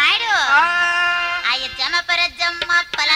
నాయుడు. ఆ, అయ్య జమపర జమ్మ పల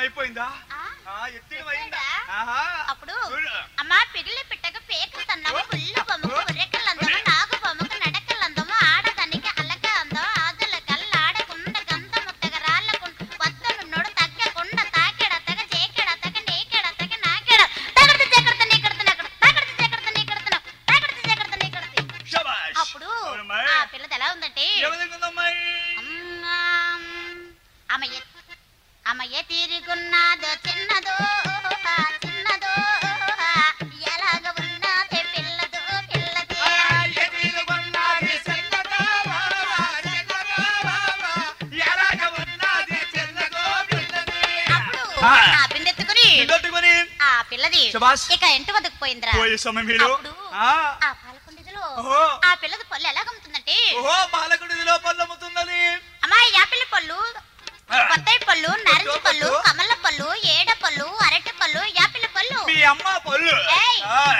అయిపోయిందా. అప్పుడు. అమ్మా పిల్లి పిట్టక పేక సన్నము పుల్లు బొమ్మకు ఉర్రెకలందము నాగు బొమ్మకు నడకలందము ఆడదానికి అలక అందం ఆదల కళ్ళ ఆడకుండ గంధ ముత్తగ రాళ్ళకుండ వత్తనున్నోడు తగ్గకుండ తాకెడ తగ చేకెడ తగ నేకెడ తగ నాకెడ తగడత చేకడత నీకడత నకడ తగడత చేకడత నీకడత తగడత చేకడత నీకడత శబాష్. అప్పుడు. ఆ పిల్లది ఎలా ఉందంటే ఏ విధంగా ఉందమ్మాయి? ఇదొట్టుకొని ఆ పిల్లది శభాష్. ఇక ఇంటి వద్దకు పోయిందిరా పోయే ఆ, పాలకొండిలో. ఆ పిల్లది పళ్ళు ఎలాగమ్ముతుందంటే అమ్మ పళ్ళు.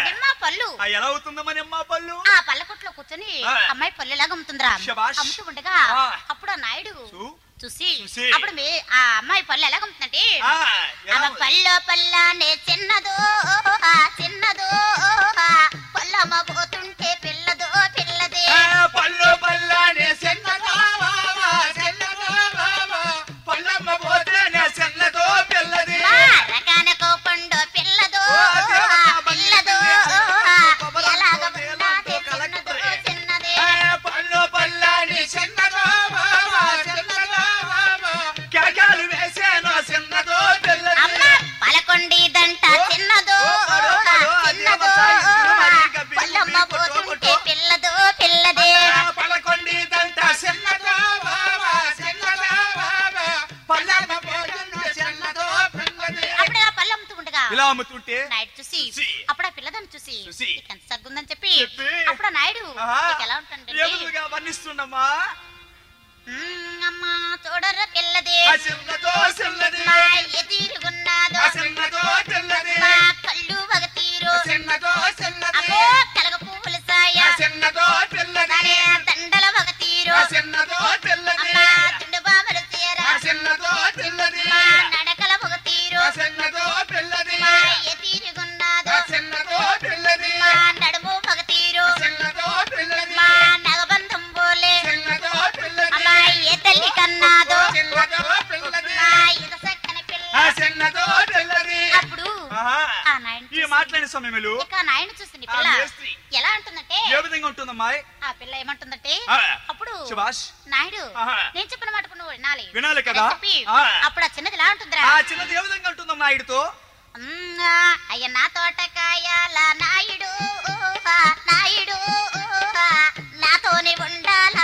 నిమ్మ పళ్ళు ఎలా అవుతుందా మరి అమ్మ పళ్ళు ఆ పల్లకొట్లో కూర్చొని. అమ్మాయి పళ్ళు ఎలాగ అమ్ముతుందిరా. అమ్ముతూ ఉండగా. అప్పుడు ఆ నాయుడు. చూసి చూసి. అప్పుడు మీ ఆ అమ్మాయి పళ్ళు ఎలాగ అమ్ముతుందంటే? పళ్ళో పల్లానే చిన్నదో ఆ ఇలా అమ్ముతుంటే నాయుడు చూసి. అప్పుడు ఆ పిల్లదాన్ని చూసి చూసి. "ఇక ఎంత సగ్గుందని చెప్పి. అప్పుడు నాయుడు ఆహా. "ఇక ఎలా ఏముగా వర్ణిస్తుండమ్మా "మ్మ్, అమ్మా చూడర పిల్లదే ఇక నాయన చూసింది ఆ పిల్ల. ఎలా అంటుందంటే ఏ విధంగా ఉంటుందమ్మా? ఆ పిల్ల ఏమంటుందంటే అప్పుడు సుభాష్. నాయుడు. నేను చెప్పిన మాట నువ్వు వినాలి. వినాలి కదా? అప్పుడు ఆ చిన్నది ఎలా ఉంటుందిరా? ఆ చిన్నది ఏ విధంగా ఉంటుందమ్మా నాయుడుతో? అయ్య నా తోటకాయాల నాయుడు నాయుడు నాతోనే ఉండాల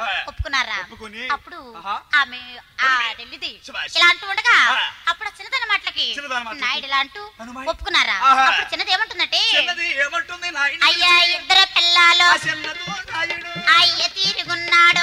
ఆ. ఒప్పుకున్నారా ఒప్పుకొని, అప్పుడు. ఆమె ఆ ఢిల్లీది శభాష్. ఇలా అంటూ ఉండగా. అప్పుడు చిన్నదాని మాటలకి. నాయుడు ఇలా అంటూ. ఒప్పుకున్నారా. అప్పుడు చిన్నది ఏమంటుందంటే అయ్యా ఇద్దరు పిల్లలు అయ్య తీరుగున్నాడు